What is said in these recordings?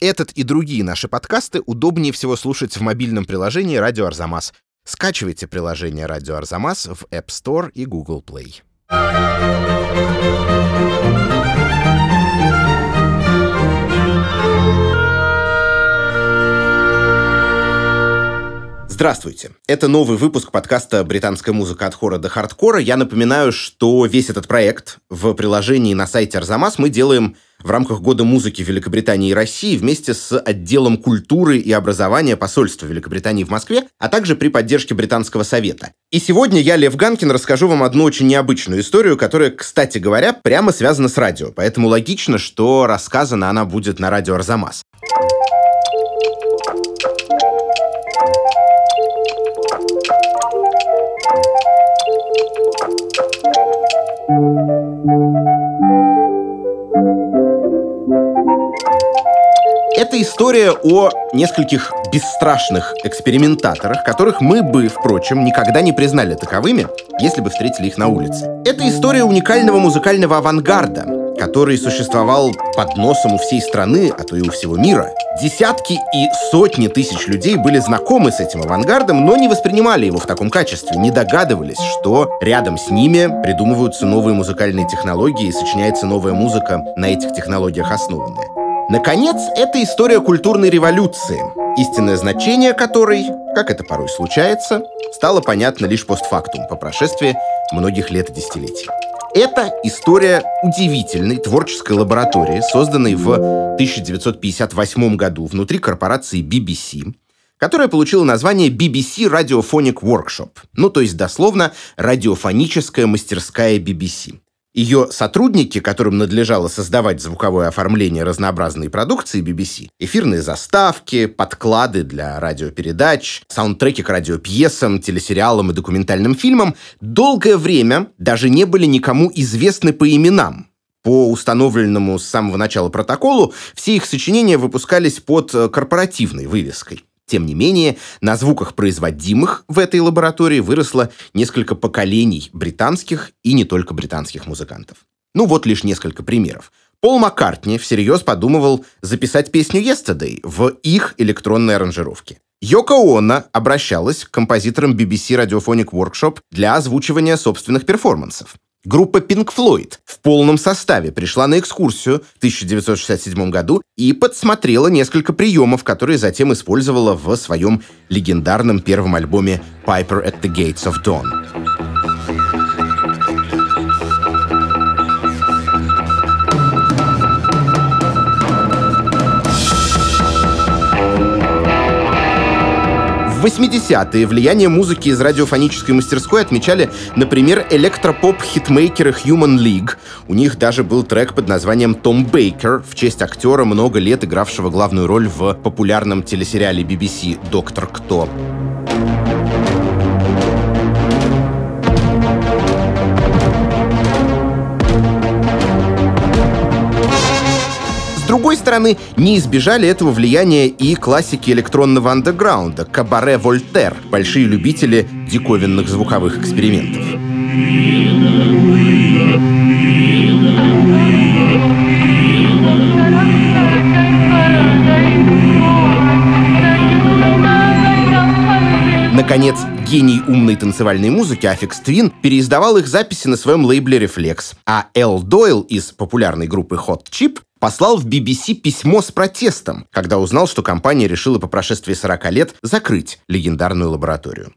Этот и другие наши подкасты удобнее всего слушать в мобильном приложении «Радио Арзамас». Скачивайте приложение «Радио Арзамас» в App Store и Google Play. Здравствуйте. Это новый выпуск подкаста «Британская музыка от хора до хардкора». Я напоминаю, что весь этот проект в приложении на сайте Арзамас мы делаем в рамках Года музыки Великобритании и России вместе с отделом культуры и образования посольства Великобритании в Москве, а также при поддержке Британского совета. И сегодня я, Лев Ганкин, расскажу вам одну очень необычную историю, которая, кстати говоря, прямо связана с радио. Поэтому логично, что рассказана она будет на радио Арзамас. История о нескольких бесстрашных экспериментаторах, которых мы бы, впрочем, никогда не признали таковыми, если бы встретили их на улице. Это история уникального музыкального авангарда, который существовал под носом у всей страны, а то и у всего мира. Десятки и сотни тысяч людей были знакомы с этим авангардом, но не воспринимали его в таком качестве, не догадывались, что рядом с ними придумываются новые музыкальные технологии и сочиняется новая музыка на этих технологиях основанная. Наконец, это история культурной революции, истинное значение которой, как это порой случается, стало понятно лишь постфактум, по прошествии многих лет и десятилетий. Это история удивительной творческой лаборатории, созданной в 1958 году внутри корпорации BBC, которая получила название BBC Radiophonic Workshop, ну то есть дословно радиофоническая мастерская BBC. Ее сотрудники, которым надлежало создавать звуковое оформление разнообразной продукции BBC, эфирные заставки, подклады для радиопередач, саундтреки к радиопьесам, телесериалам и документальным фильмам, долгое время даже не были никому известны по именам. По установленному с самого начала протоколу все их сочинения выпускались под э, корпоративной вывеской. Тем не менее, на звуках, производимых в этой лаборатории, выросло несколько поколений британских и не только британских музыкантов. Ну вот лишь несколько примеров. Пол Маккартни всерьез подумывал записать песню «Yesterday» в их электронной аранжировке. Йоко Оно обращалась к композиторам BBC Radiophonic Workshop для озвучивания собственных перформансов. Группа Pink Floyd в полном составе пришла на экскурсию в 1967 году и подсмотрела несколько приемов, которые затем использовала в своем легендарном первом альбоме «Piper at the Gates of Dawn». 80-е влияние музыки из радиофонической мастерской отмечали, например, электропоп-хитмейкеры Human League. У них даже был трек под названием «Tom Baker» в честь актера, много лет игравшего главную роль в популярном телесериале BBC «Доктор Кто». Другой стороны, не избежали этого влияния и классики электронного андеграунда, Cabaret Voltaire, большие любители диковинных звуковых экспериментов. Наконец, гений умной танцевальной музыки Аффикс Твин переиздавал их записи на своем лейбле Reflex, а Эл Дойл из популярной группы Hot Chip послал в BBC письмо с протестом, когда узнал, что компания решила по прошествии 40 лет закрыть легендарную лабораторию.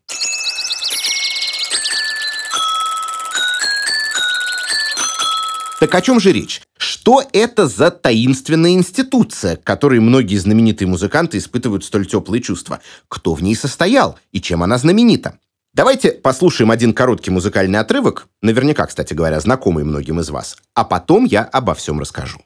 Так о чем же речь? Что это за таинственная институция, к которой многие знаменитые музыканты испытывают столь теплые чувства? Кто в ней состоял и чем она знаменита? Давайте послушаем один короткий музыкальный отрывок, наверняка, кстати говоря, знакомый многим из вас, а потом я обо всем расскажу.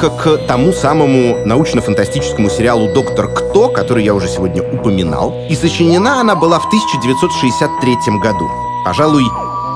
Отсылка к тому самому научно-фантастическому сериалу «Доктор Кто», который я уже сегодня упоминал, и сочинена она была в 1963 году. Пожалуй,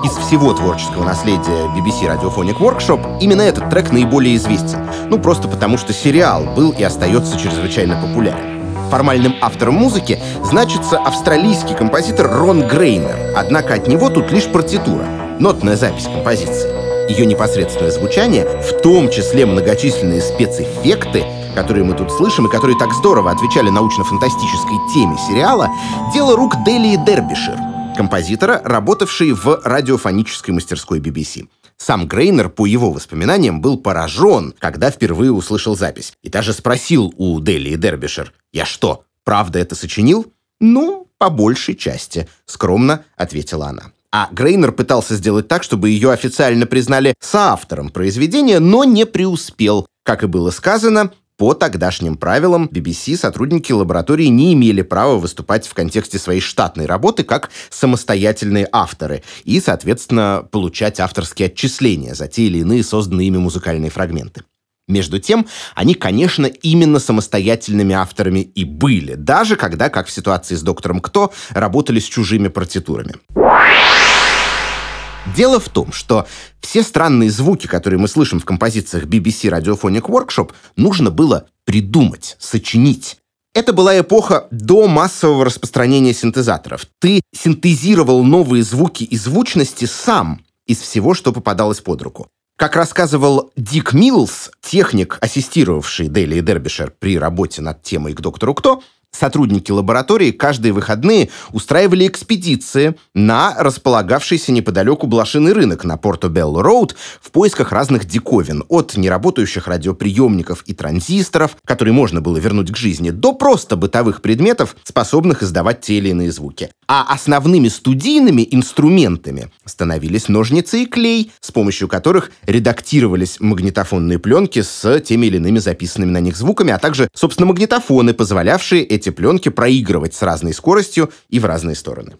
из всего творческого наследия BBC Radiophonic Workshop именно этот трек наиболее известен. Ну, просто потому что сериал был и остается чрезвычайно популярен. Формальным автором музыки значится австралийский композитор Рон Грейнер, однако от него тут лишь партитура, нотная запись композиции. Ее непосредственное звучание, в том числе многочисленные спецэффекты, которые мы тут слышим и которые так здорово отвечали научно-фантастической теме сериала, дело рук Делии Дербишир, композитора, работавшей в радиофонической мастерской BBC. Сам Грейнер, по его воспоминаниям, был поражен, когда впервые услышал запись. И даже спросил у Дели Дербишер, «Я что, правда это сочинил?» «Ну, по большей части», — скромно ответила она. А Грейнер пытался сделать так, чтобы ее официально признали соавтором произведения, но не преуспел. Как и было сказано, по тогдашним правилам BBC сотрудники лаборатории не имели права выступать в контексте своей штатной работы как самостоятельные авторы и, соответственно, получать авторские отчисления за те или иные созданные ими музыкальные фрагменты. Между тем, они, конечно, именно самостоятельными авторами и были, даже когда, как в ситуации с «Доктором Кто», работали с чужими партитурами. Дело в том, что все странные звуки, которые мы слышим в композициях BBC Radiophonic Workshop, нужно было придумать, сочинить. Это была эпоха до массового распространения синтезаторов. Ты синтезировал новые звуки и звучности сам из всего, что попадалось под руку. Как рассказывал Дик Миллс, техник, ассистировавший Дели и Дербишер при работе над темой «К доктору кто», Сотрудники лаборатории каждые выходные устраивали экспедиции на располагавшийся неподалеку блошиный рынок на Порто-Белло-Роуд в поисках разных диковин, от неработающих радиоприемников и транзисторов, которые можно было вернуть к жизни, до просто бытовых предметов, способных издавать те или иные звуки. А основными студийными инструментами становились ножницы и клей, с помощью которых редактировались магнитофонные пленки с теми или иными записанными на них звуками, а также, собственно, магнитофоны, позволявшие эти эти пленки проигрывать с разной скоростью и в разные стороны.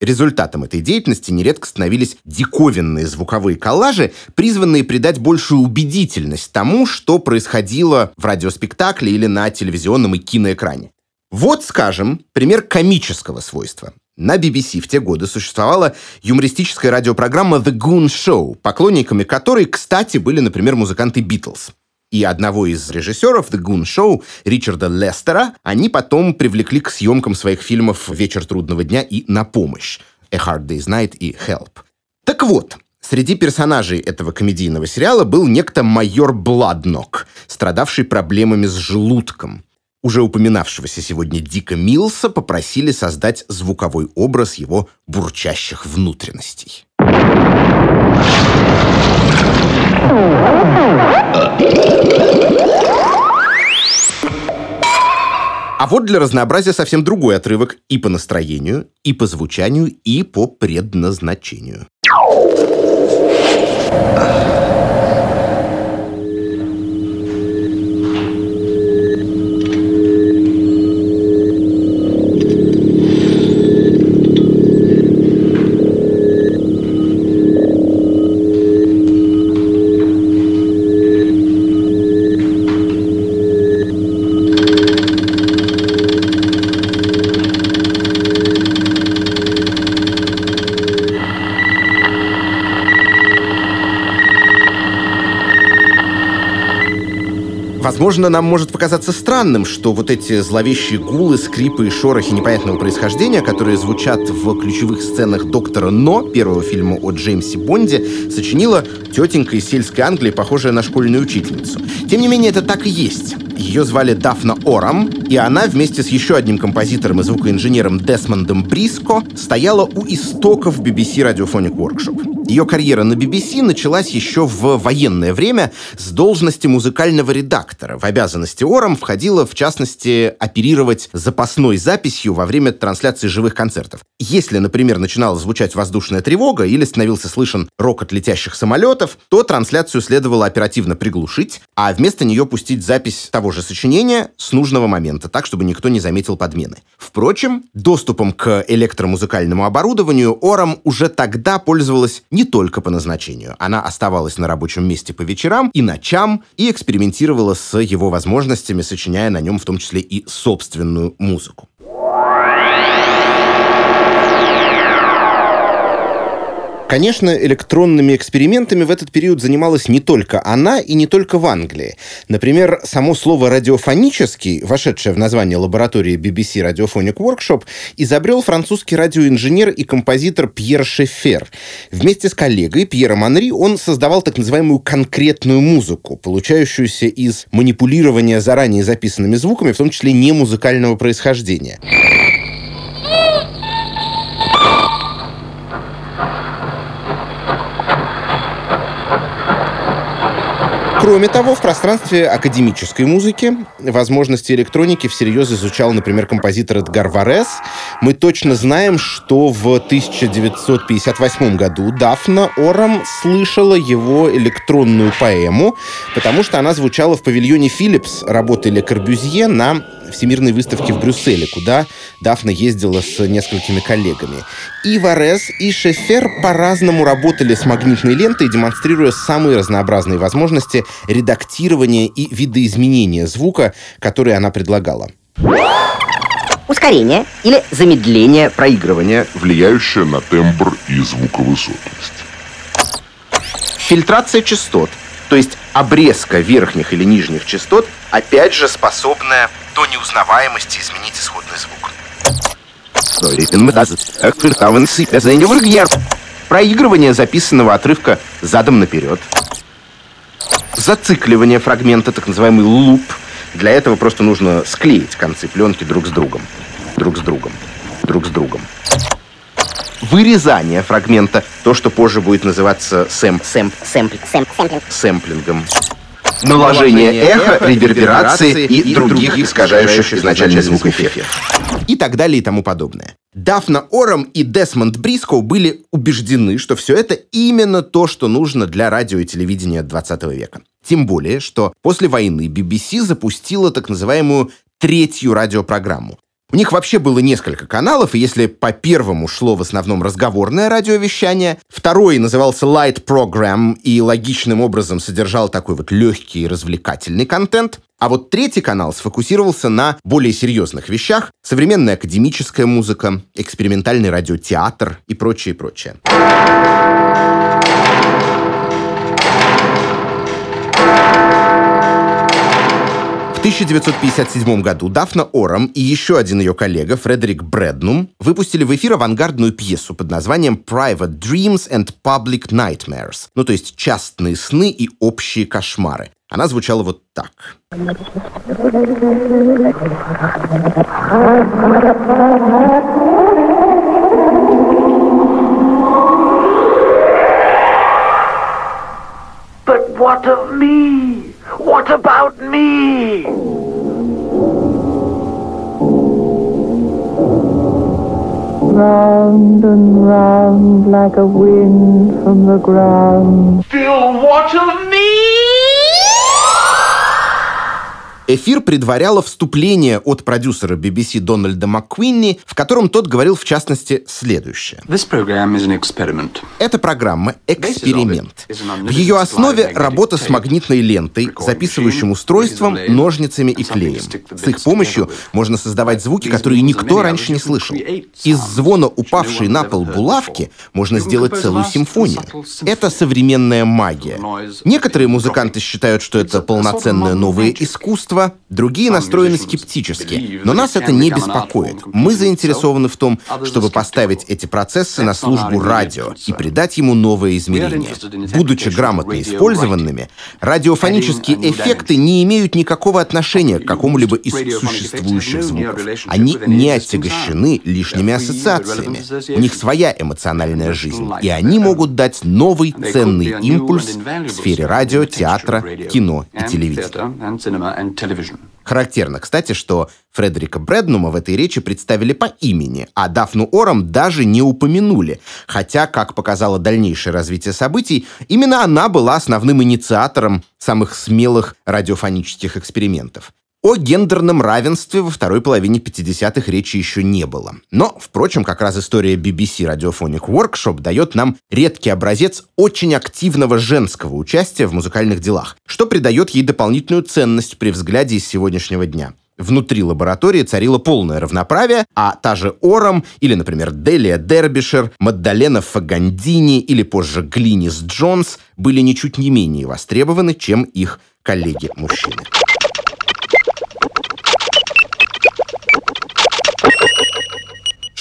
Результатом этой деятельности нередко становились диковинные звуковые коллажи, призванные придать большую убедительность тому, что происходило в радиоспектакле или на телевизионном и киноэкране. Вот, скажем, пример комического свойства. На BBC в те годы существовала юмористическая радиопрограмма The Goon Show, поклонниками которой, кстати, были, например, музыканты Beatles и одного из режиссеров The Goon Show, Ричарда Лестера, они потом привлекли к съемкам своих фильмов «Вечер трудного дня» и «На помощь» «A Hard Day's Night» и «Help». Так вот, Среди персонажей этого комедийного сериала был некто майор Бладнок, страдавший проблемами с желудком. Уже упоминавшегося сегодня Дика Милса попросили создать звуковой образ его бурчащих внутренностей. Вот для разнообразия совсем другой отрывок и по настроению, и по звучанию, и по предназначению. Возможно, нам может показаться странным, что вот эти зловещие гулы, скрипы и шорохи непонятного происхождения, которые звучат в ключевых сценах «Доктора Но», первого фильма о Джеймсе Бонде, сочинила тетенька из сельской Англии, похожая на школьную учительницу. Тем не менее, это так и есть. Ее звали Дафна Орам, и она вместе с еще одним композитором и звукоинженером Десмондом Бриско стояла у истоков BBC Radiophonic Workshop. Ее карьера на BBC началась еще в военное время с должности музыкального редактора. В обязанности Ором входило, в частности, оперировать запасной записью во время трансляции живых концертов. Если, например, начинала звучать воздушная тревога или становился слышен рокот летящих самолетов, то трансляцию следовало оперативно приглушить, а вместо нее пустить запись того же сочинения с нужного момента, так, чтобы никто не заметил подмены. Впрочем, доступом к электромузыкальному оборудованию Ором уже тогда пользовалась не только по назначению. Она оставалась на рабочем месте по вечерам и ночам и экспериментировала с его возможностями, сочиняя на нем в том числе и собственную музыку. Конечно, электронными экспериментами в этот период занималась не только она и не только в Англии. Например, само слово «радиофонический», вошедшее в название лаборатории BBC Radiophonic Workshop, изобрел французский радиоинженер и композитор Пьер Шефер. Вместе с коллегой Пьером Анри он создавал так называемую конкретную музыку, получающуюся из манипулирования заранее записанными звуками, в том числе не музыкального происхождения. Кроме того, в пространстве академической музыки возможности электроники всерьез изучал, например, композитор Эдгар Варес. Мы точно знаем, что в 1958 году Дафна Орам слышала его электронную поэму, потому что она звучала в павильоне Филлипс работы Ле Корбюзье на Всемирной выставке в Брюсселе, куда Дафна ездила с несколькими коллегами. И Варес, и Шефер по-разному работали с магнитной лентой, демонстрируя самые разнообразные возможности редактирования и видоизменения звука, которые она предлагала. Ускорение или замедление проигрывания, влияющее на тембр и звуковысотность. Фильтрация частот, то есть обрезка верхних или нижних частот, опять же способная до неузнаваемости изменить исходный звук. Проигрывание записанного отрывка задом наперед. Зацикливание фрагмента, так называемый луп. Для этого просто нужно склеить концы пленки друг с другом. Друг с другом. Друг с другом. Вырезание фрагмента, то, что позже будет называться сэм, сэм, сэмпл, сэмп, сэмплинг. сэмплингом наложение эха, реверберации и других искажающих изначальный звук эффектов. И так далее и тому подобное. Дафна Ором и Десмонд Бриско были убеждены, что все это именно то, что нужно для радио и телевидения 20 века. Тем более, что после войны BBC запустила так называемую третью радиопрограмму. У них вообще было несколько каналов, и если по первому шло в основном разговорное радиовещание, второй назывался Light Program и логичным образом содержал такой вот легкий и развлекательный контент, а вот третий канал сфокусировался на более серьезных вещах, современная академическая музыка, экспериментальный радиотеатр и прочее, прочее. 1957 году Дафна Ором и еще один ее коллега, Фредерик Брэднум, выпустили в эфир авангардную пьесу под названием Private Dreams and Public Nightmares, ну то есть частные сны и общие кошмары. Она звучала вот так. But what of me? What about me? Round and round like a wind from the ground. Still what of Эфир предваряло вступление от продюсера BBC Дональда МакКуинни, в котором тот говорил в частности следующее. Эта программа — эксперимент. В ее основе работа с магнитной лентой, записывающим устройством, ножницами и клеем. С их помощью можно создавать звуки, которые никто раньше не слышал. Из звона упавшей на пол булавки можно сделать целую симфонию. Это современная магия. Некоторые музыканты считают, что это полноценное новое искусство, общества, другие настроены скептически. Но нас это не беспокоит. Мы заинтересованы в том, чтобы поставить эти процессы на службу радио и придать ему новое измерение. Будучи грамотно использованными, радиофонические эффекты не имеют никакого отношения к какому-либо из существующих звуков. Они не отягощены лишними ассоциациями. У них своя эмоциональная жизнь, и они могут дать новый ценный импульс в сфере радио, театра, кино и телевидения. Характерно, кстати, что Фредерика Брэднума в этой речи представили по имени, а Дафну Ором даже не упомянули, хотя, как показало дальнейшее развитие событий, именно она была основным инициатором самых смелых радиофонических экспериментов. О гендерном равенстве во второй половине 50-х речи еще не было. Но, впрочем, как раз история BBC Radiophonic Workshop дает нам редкий образец очень активного женского участия в музыкальных делах, что придает ей дополнительную ценность при взгляде из сегодняшнего дня. Внутри лаборатории царило полное равноправие, а та же Орам или, например, Делия Дербишер, Маддалена Фагандини или позже Глинис Джонс были ничуть не менее востребованы, чем их коллеги-мужчины.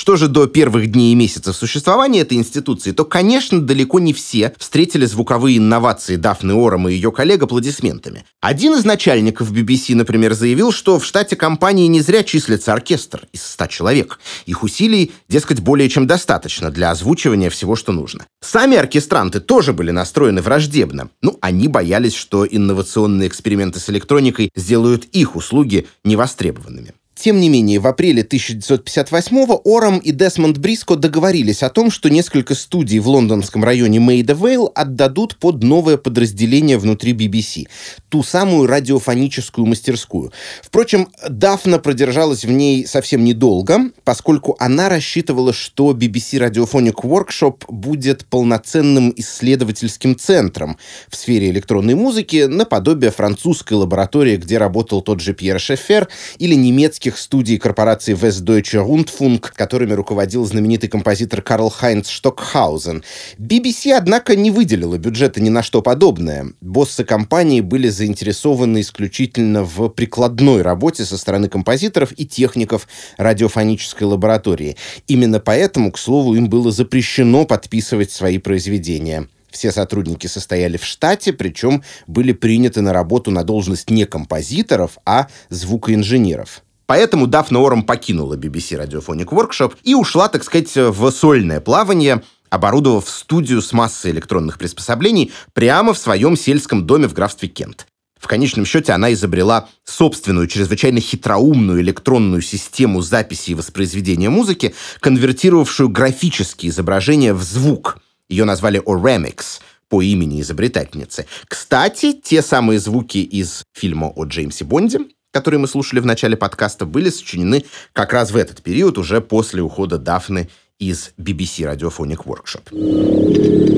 Что же до первых дней и месяцев существования этой институции, то, конечно, далеко не все встретили звуковые инновации Дафны Ором и ее коллег аплодисментами. Один из начальников BBC, например, заявил, что в штате компании не зря числится оркестр из 100 человек. Их усилий, дескать, более чем достаточно для озвучивания всего, что нужно. Сами оркестранты тоже были настроены враждебно. Ну, они боялись, что инновационные эксперименты с электроникой сделают их услуги невостребованными. Тем не менее, в апреле 1958-го Орам и Десмонд Бриско договорились о том, что несколько студий в лондонском районе Мейда-Вейл отдадут под новое подразделение внутри BBC, ту самую радиофоническую мастерскую. Впрочем, Дафна продержалась в ней совсем недолго, поскольку она рассчитывала, что BBC Radiophonic Workshop будет полноценным исследовательским центром в сфере электронной музыки, наподобие французской лаборатории, где работал тот же Пьер Шефер, или немецкий немецких студий корпорации Westdeutsche Rundfunk, которыми руководил знаменитый композитор Карл Хайнц Штокхаузен. BBC, однако, не выделила бюджета ни на что подобное. Боссы компании были заинтересованы исключительно в прикладной работе со стороны композиторов и техников радиофонической лаборатории. Именно поэтому, к слову, им было запрещено подписывать свои произведения. Все сотрудники состояли в штате, причем были приняты на работу на должность не композиторов, а звукоинженеров. Поэтому Дафна Ором покинула BBC Radiophonic Workshop и ушла, так сказать, в сольное плавание, оборудовав студию с массой электронных приспособлений прямо в своем сельском доме в графстве Кент. В конечном счете она изобрела собственную, чрезвычайно хитроумную электронную систему записи и воспроизведения музыки, конвертировавшую графические изображения в звук. Ее назвали Oramix по имени изобретательницы. Кстати, те самые звуки из фильма о Джеймсе Бонде, которые мы слушали в начале подкаста, были сочинены как раз в этот период, уже после ухода Дафны из BBC Radiophonic Workshop.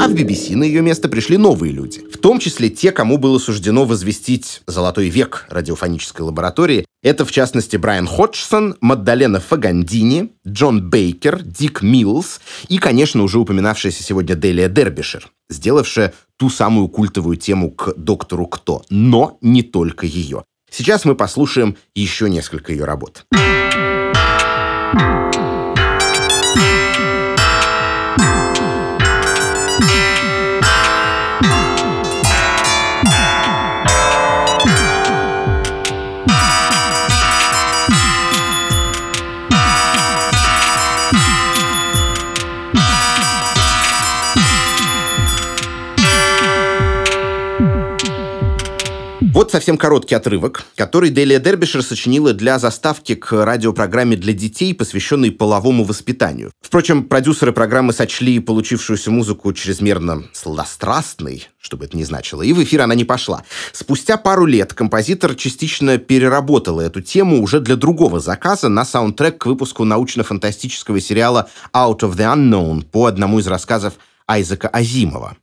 А в BBC на ее место пришли новые люди, в том числе те, кому было суждено возвестить «золотой век» радиофонической лаборатории. Это, в частности, Брайан Ходжсон, Маддалена Фагандини, Джон Бейкер, Дик Миллс и, конечно, уже упоминавшаяся сегодня Делия Дербишер, сделавшая ту самую культовую тему к «Доктору Кто», но не только ее. Сейчас мы послушаем еще несколько ее работ. Вот совсем короткий отрывок, который Делия Дербишер сочинила для заставки к радиопрограмме для детей, посвященной половому воспитанию. Впрочем, продюсеры программы сочли получившуюся музыку чрезмерно сладострастной, что бы это ни значило, и в эфир она не пошла. Спустя пару лет композитор частично переработала эту тему уже для другого заказа на саундтрек к выпуску научно-фантастического сериала Out of the Unknown по одному из рассказов Айзека Азимова.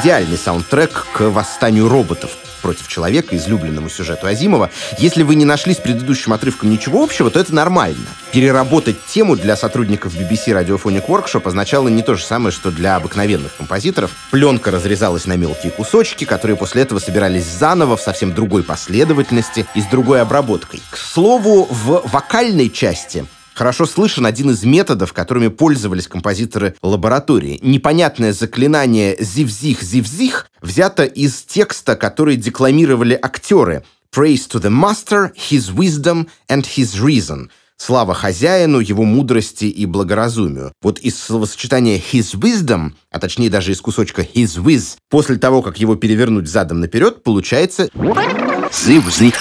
Идеальный саундтрек к восстанию роботов против человека, излюбленному сюжету Азимова. Если вы не нашли с предыдущим отрывком ничего общего, то это нормально. Переработать тему для сотрудников BBC Radiophonic Workshop означало не то же самое, что для обыкновенных композиторов. Пленка разрезалась на мелкие кусочки, которые после этого собирались заново в совсем другой последовательности и с другой обработкой. К слову, в вокальной части хорошо слышен один из методов, которыми пользовались композиторы лаборатории. Непонятное заклинание «зивзих-зивзих» взято из текста, который декламировали актеры. «Praise to the master, his wisdom and his reason». Слава хозяину, его мудрости и благоразумию. Вот из словосочетания his wisdom, а точнее даже из кусочка his whiz, после того, как его перевернуть задом наперед, получается Зив-зив.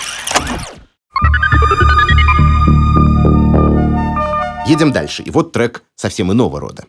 Едем дальше. И вот трек совсем иного рода.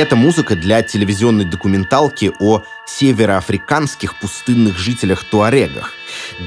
Это музыка для телевизионной документалки о североафриканских пустынных жителях-туарегах.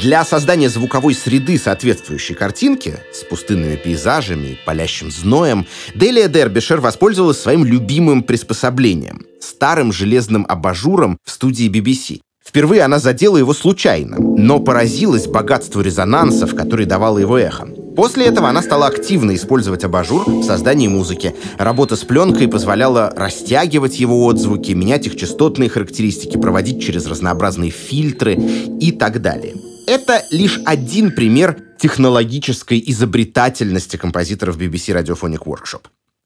Для создания звуковой среды соответствующей картинки с пустынными пейзажами и палящим зноем Делия Дербишер воспользовалась своим любимым приспособлением — старым железным абажуром в студии BBC. Впервые она задела его случайно, но поразилась богатству резонансов, которые давало его эхо. После этого она стала активно использовать абажур в создании музыки. Работа с пленкой позволяла растягивать его отзвуки, менять их частотные характеристики, проводить через разнообразные фильтры и так далее. Это лишь один пример технологической изобретательности композиторов BBC Radiophonic Workshop.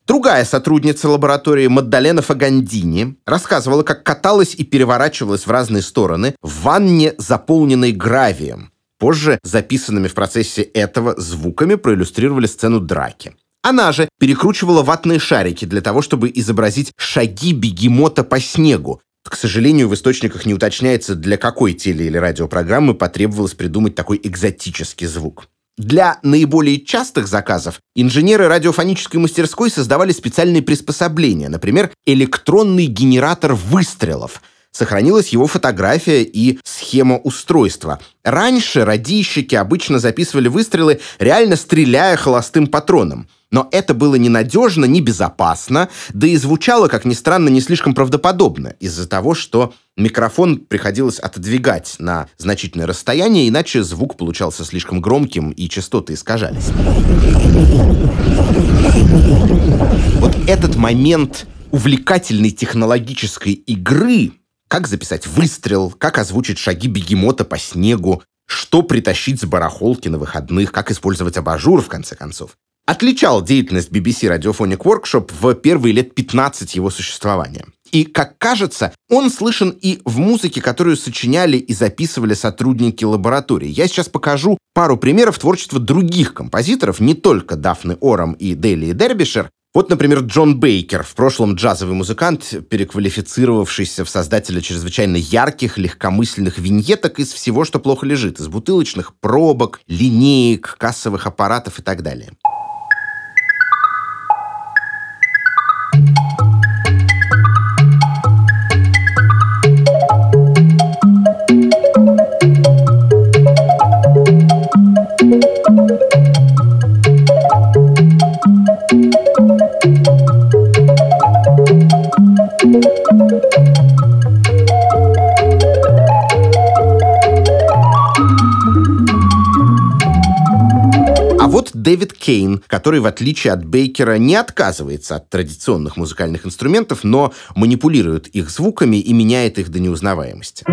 Другая сотрудница лаборатории Маддалена Фагандини рассказывала, как каталась и переворачивалась в разные стороны в ванне, заполненной гравием. Позже записанными в процессе этого звуками проиллюстрировали сцену драки. Она же перекручивала ватные шарики для того, чтобы изобразить шаги бегемота по снегу. К сожалению, в источниках не уточняется, для какой теле- или радиопрограммы потребовалось придумать такой экзотический звук. Для наиболее частых заказов инженеры радиофонической мастерской создавали специальные приспособления, например, электронный генератор выстрелов. Сохранилась его фотография и схема устройства. Раньше радийщики обычно записывали выстрелы, реально стреляя холостым патроном. Но это было ненадежно, небезопасно, да и звучало, как ни странно, не слишком правдоподобно, из-за того, что микрофон приходилось отодвигать на значительное расстояние, иначе звук получался слишком громким и частоты искажались. Вот этот момент увлекательной технологической игры, как записать выстрел, как озвучить шаги бегемота по снегу, что притащить с барахолки на выходных, как использовать абажур, в конце концов отличал деятельность BBC Radiophonic Workshop в первые лет 15 его существования. И, как кажется, он слышен и в музыке, которую сочиняли и записывали сотрудники лаборатории. Я сейчас покажу пару примеров творчества других композиторов, не только Дафны Орам и Дейли Дербишер. Вот, например, Джон Бейкер, в прошлом джазовый музыкант, переквалифицировавшийся в создателя чрезвычайно ярких, легкомысленных виньеток из всего, что плохо лежит, из бутылочных пробок, линеек, кассовых аппаратов и так далее. Дэвид Кейн, который, в отличие от Бейкера, не отказывается от традиционных музыкальных инструментов, но манипулирует их звуками и меняет их до неузнаваемости.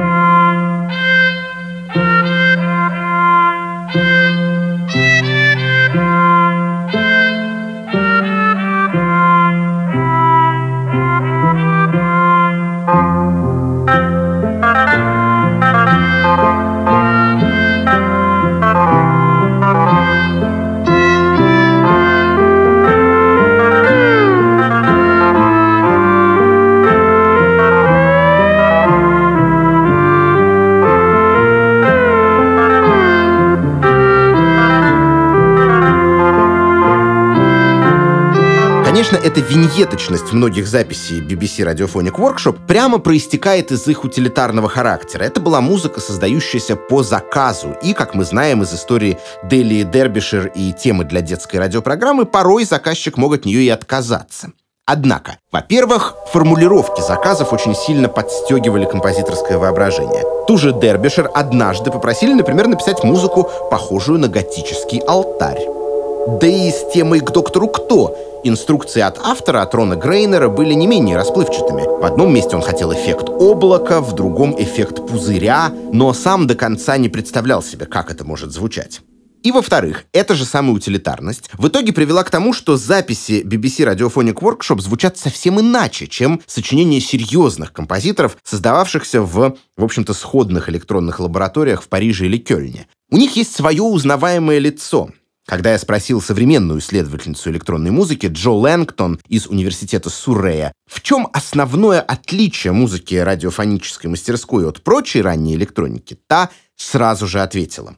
Эта виньеточность многих записей BBC Radiophonic Workshop прямо проистекает из их утилитарного характера. Это была музыка, создающаяся по заказу. И, как мы знаем из истории Дели Дербишир и темы для детской радиопрограммы, порой заказчик мог от нее и отказаться. Однако, во-первых, формулировки заказов очень сильно подстегивали композиторское воображение. Ту же Дербишер однажды попросили, например, написать музыку, похожую на готический алтарь. Да и с темой «К доктору кто» инструкции от автора, от Рона Грейнера, были не менее расплывчатыми. В одном месте он хотел эффект облака, в другом — эффект пузыря, но сам до конца не представлял себе, как это может звучать. И во-вторых, эта же самая утилитарность в итоге привела к тому, что записи BBC Radiophonic Workshop звучат совсем иначе, чем сочинения серьезных композиторов, создававшихся в, в общем-то, сходных электронных лабораториях в Париже или Кёльне. У них есть свое узнаваемое лицо. Когда я спросил современную исследовательницу электронной музыки Джо Лэнгтон из университета Суррея, в чем основное отличие музыки радиофонической мастерской от прочей ранней электроники, та сразу же ответила.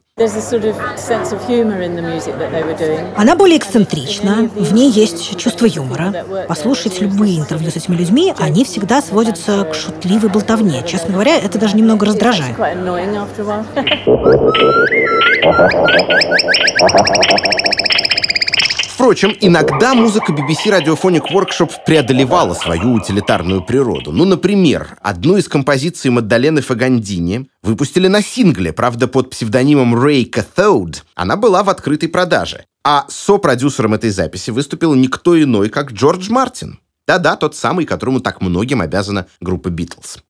Она более эксцентрична, в ней есть чувство юмора. Послушать любые интервью с этими людьми, они всегда сводятся к шутливой болтовне. Честно говоря, это даже немного раздражает. Впрочем, иногда музыка BBC Radiophonic Workshop преодолевала свою утилитарную природу. Ну, например, одну из композиций Маддалены Фагандини выпустили на сингле, правда, под псевдонимом Рэй Cathode. Она была в открытой продаже. А сопродюсером этой записи выступил никто иной, как Джордж Мартин. Да-да, тот самый, которому так многим обязана группа Битлз.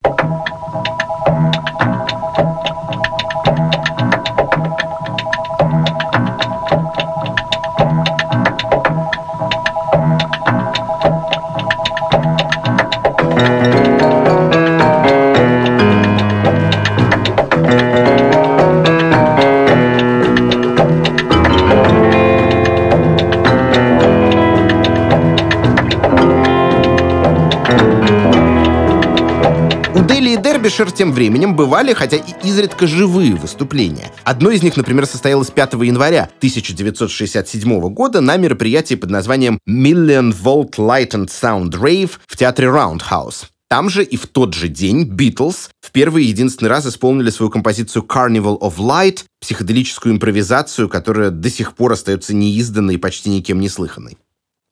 Дербишир тем временем бывали, хотя и изредка живые выступления. Одно из них, например, состоялось 5 января 1967 года на мероприятии под названием Million Volt Light and Sound Rave в театре Roundhouse. Там же и в тот же день Битлз в первый и единственный раз исполнили свою композицию Carnival of Light, психоделическую импровизацию, которая до сих пор остается неизданной и почти никем не слыханной.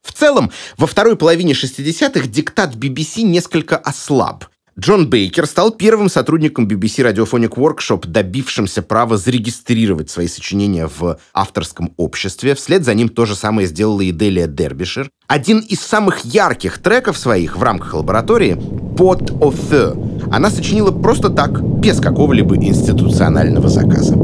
В целом, во второй половине 60-х диктат BBC несколько ослаб. Джон Бейкер стал первым сотрудником BBC Radiophonic Workshop, добившимся права зарегистрировать свои сочинения в авторском обществе. Вслед за ним то же самое сделала и Делия Дербишир. Один из самых ярких треков своих в рамках лаборатории «Pot of the» она сочинила просто так, без какого-либо институционального заказа.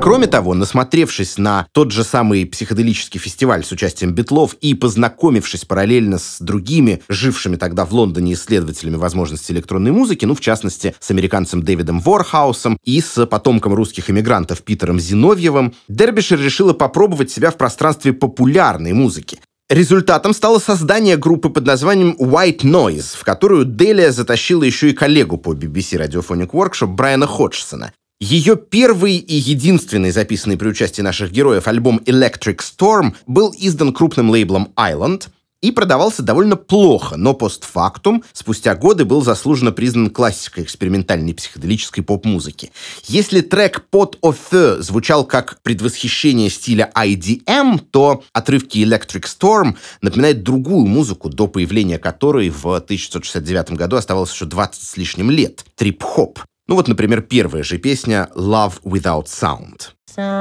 Кроме того, насмотревшись на тот же самый психоделический фестиваль с участием Битлов и познакомившись параллельно с другими, жившими тогда в Лондоне исследователями возможностей электронной музыки, ну, в частности, с американцем Дэвидом Ворхаусом и с потомком русских эмигрантов Питером Зиновьевым, Дербишер решила попробовать себя в пространстве популярной музыки. Результатом стало создание группы под названием White Noise, в которую Делия затащила еще и коллегу по BBC Radiophonic Workshop Брайана Ходжсона. Ее первый и единственный записанный при участии наших героев альбом Electric Storm был издан крупным лейблом Island и продавался довольно плохо, но постфактум, спустя годы, был заслуженно признан классикой экспериментальной психоделической поп-музыки. Если трек «Pot of the» звучал как предвосхищение стиля IDM, то отрывки Electric Storm напоминают другую музыку, до появления которой в 1969 году оставалось еще 20 с лишним лет — трип-хоп. Ну вот, например, первая же песня «Love Without Sound». Without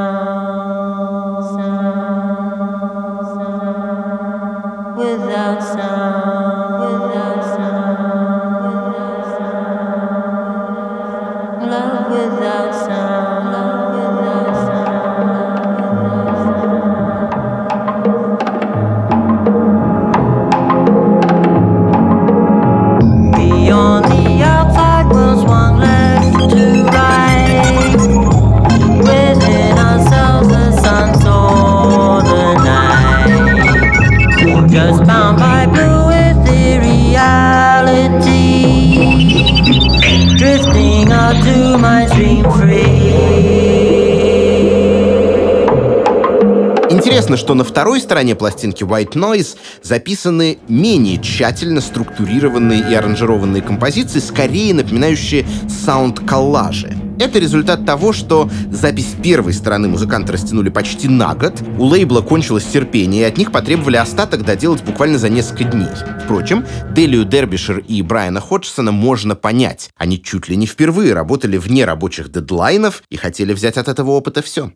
Интересно, что на второй стороне пластинки White Noise записаны менее тщательно структурированные и аранжированные композиции, скорее напоминающие саунд-коллажи. Это результат того, что запись первой стороны музыканты растянули почти на год, у лейбла кончилось терпение, и от них потребовали остаток доделать буквально за несколько дней. Впрочем, Делию Дербишер и Брайана Ходжсона можно понять. Они чуть ли не впервые работали вне рабочих дедлайнов и хотели взять от этого опыта все.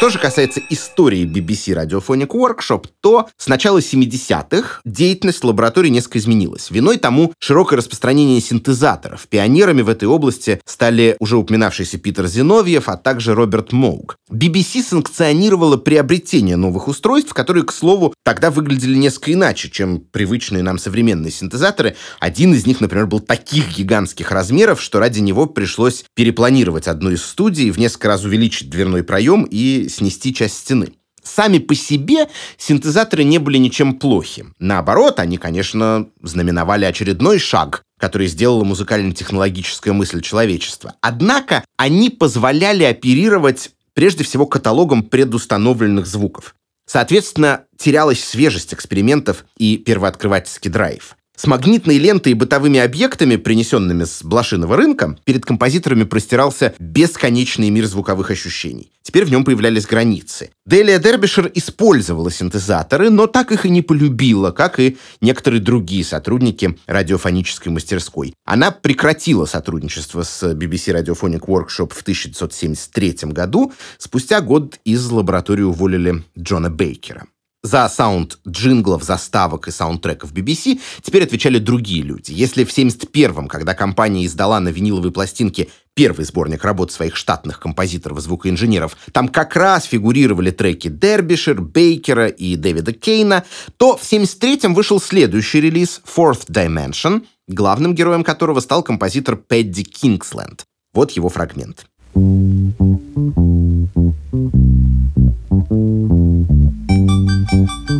Что же касается истории BBC Radiophonic Workshop, то с начала 70-х деятельность лаборатории несколько изменилась. Виной тому широкое распространение синтезаторов. Пионерами в этой области стали уже упоминавшийся Питер Зиновьев, а также Роберт Моуг. BBC санкционировала приобретение новых устройств, которые, к слову, тогда выглядели несколько иначе, чем привычные нам современные синтезаторы. Один из них, например, был таких гигантских размеров, что ради него пришлось перепланировать одну из студий, в несколько раз увеличить дверной проем и снести часть стены. Сами по себе синтезаторы не были ничем плохи. Наоборот, они, конечно, знаменовали очередной шаг, который сделала музыкально-технологическая мысль человечества. Однако они позволяли оперировать прежде всего каталогом предустановленных звуков. Соответственно, терялась свежесть экспериментов и первооткрывательский драйв. С магнитной лентой и бытовыми объектами, принесенными с блошиного рынка, перед композиторами простирался бесконечный мир звуковых ощущений. Теперь в нем появлялись границы. Делия Дербишер использовала синтезаторы, но так их и не полюбила, как и некоторые другие сотрудники радиофонической мастерской. Она прекратила сотрудничество с BBC Radiophonic Workshop в 1973 году. Спустя год из лаборатории уволили Джона Бейкера. За саунд джинглов, заставок и саундтреков BBC теперь отвечали другие люди. Если в 71-м, когда компания издала на виниловой пластинке первый сборник работ своих штатных композиторов и звукоинженеров, там как раз фигурировали треки Дербишир, Бейкера и Дэвида Кейна, то в 73-м вышел следующий релиз Fourth Dimension, главным героем которого стал композитор Пэдди Кингсленд. Вот его фрагмент.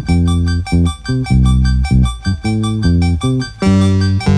thank you.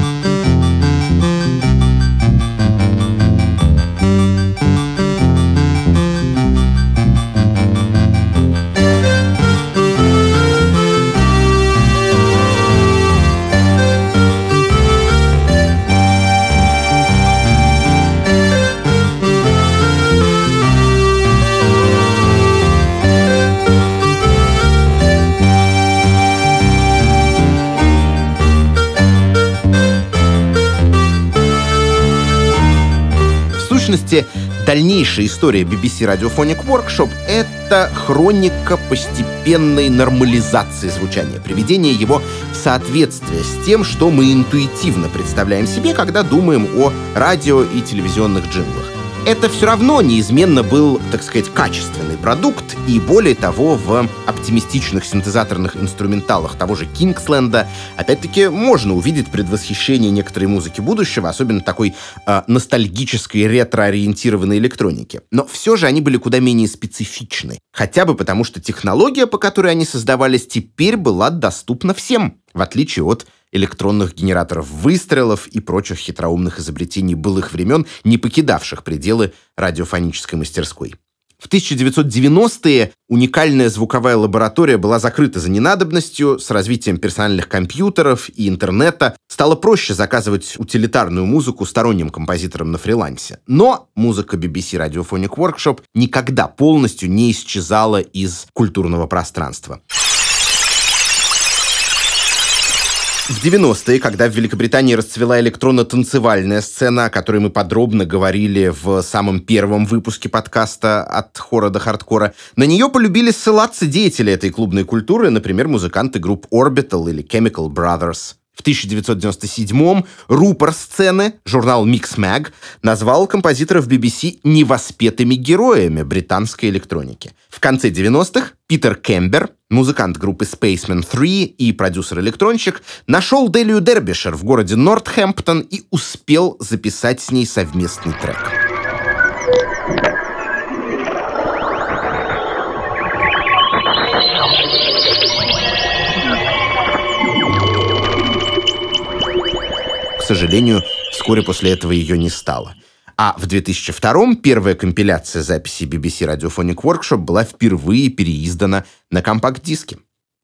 Сущности, дальнейшая история BBC Radiophonic Workshop — это хроника постепенной нормализации звучания, приведения его в соответствие с тем, что мы интуитивно представляем себе, когда думаем о радио и телевизионных джинглах это все равно неизменно был, так сказать, качественный продукт, и более того, в оптимистичных синтезаторных инструменталах того же Кингсленда, опять-таки, можно увидеть предвосхищение некоторой музыки будущего, особенно такой э, ностальгической ретро-ориентированной электроники. Но все же они были куда менее специфичны, хотя бы потому, что технология, по которой они создавались, теперь была доступна всем, в отличие от электронных генераторов выстрелов и прочих хитроумных изобретений былых времен, не покидавших пределы радиофонической мастерской. В 1990-е уникальная звуковая лаборатория была закрыта за ненадобностью, с развитием персональных компьютеров и интернета стало проще заказывать утилитарную музыку сторонним композиторам на фрилансе. Но музыка BBC Radiophonic Workshop никогда полностью не исчезала из культурного пространства. В 90-е, когда в Великобритании расцвела электронно-танцевальная сцена, о которой мы подробно говорили в самом первом выпуске подкаста «От хора до хардкора», на нее полюбили ссылаться деятели этой клубной культуры, например, музыканты групп Orbital или Chemical Brothers. В 1997-м рупор сцены, журнал Mix Mag, назвал композиторов BBC невоспетыми героями британской электроники. В конце 90-х Питер Кембер, музыкант группы Spaceman 3 и продюсер-электронщик, нашел Делию Дербишер в городе Нортхэмптон и успел записать с ней совместный трек. К сожалению, вскоре после этого ее не стало. А в 2002-м первая компиляция записей BBC Radiophonic Workshop была впервые переиздана на компакт-диске.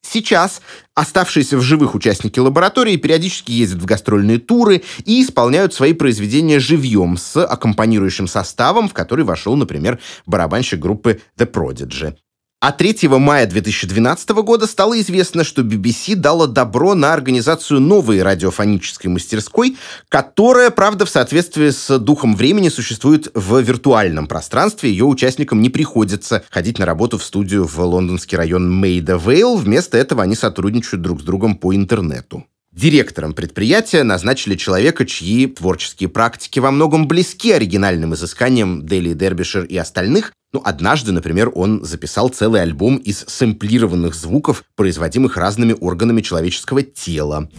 Сейчас оставшиеся в живых участники лаборатории периодически ездят в гастрольные туры и исполняют свои произведения живьем с аккомпанирующим составом, в который вошел, например, барабанщик группы The Prodigy. А 3 мая 2012 года стало известно, что BBC дала добро на организацию новой радиофонической мастерской, которая, правда, в соответствии с духом времени существует в виртуальном пространстве. Ее участникам не приходится ходить на работу в студию в лондонский район Мейда Вейл. Вместо этого они сотрудничают друг с другом по интернету. Директором предприятия назначили человека, чьи творческие практики во многом близки оригинальным изысканиям Дели Дербишер и остальных, ну, однажды, например, он записал целый альбом из сэмплированных звуков, производимых разными органами человеческого тела.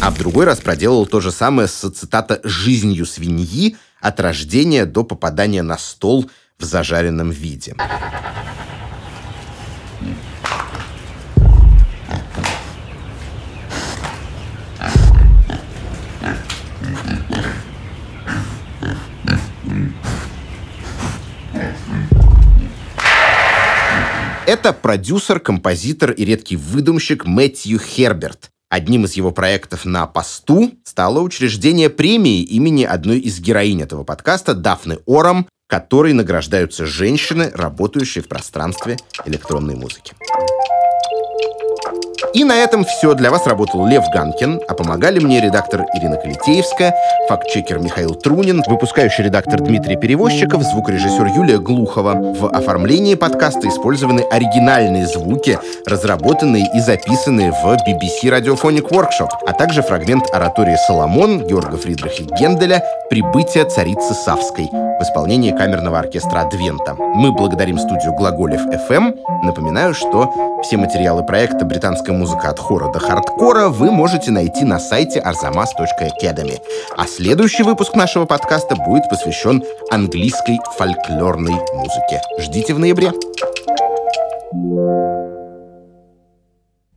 А в другой раз проделал то же самое с цитата «жизнью свиньи» от рождения до попадания на стол в зажаренном виде. Это продюсер, композитор и редкий выдумщик Мэтью Херберт. Одним из его проектов на посту стало учреждение премии имени одной из героинь этого подкаста, Дафны Ором, которой награждаются женщины, работающие в пространстве электронной музыки. И на этом все. Для вас работал Лев Ганкин, а помогали мне редактор Ирина Калитеевская, фактчекер Михаил Трунин, выпускающий редактор Дмитрий Перевозчиков, звукорежиссер Юлия Глухова. В оформлении подкаста использованы оригинальные звуки, разработанные и записанные в BBC Radiophonic Workshop, а также фрагмент оратории «Соломон» Георга Фридриха Генделя «Прибытие царицы Савской» в исполнении камерного оркестра «Адвента». Мы благодарим студию «Глаголев FM». Напоминаю, что все материалы проекта «Британская музыка от хора до хардкора» вы можете найти на сайте arzamas.academy. А следующий выпуск нашего подкаста будет посвящен английской фольклорной музыке. Ждите в ноябре.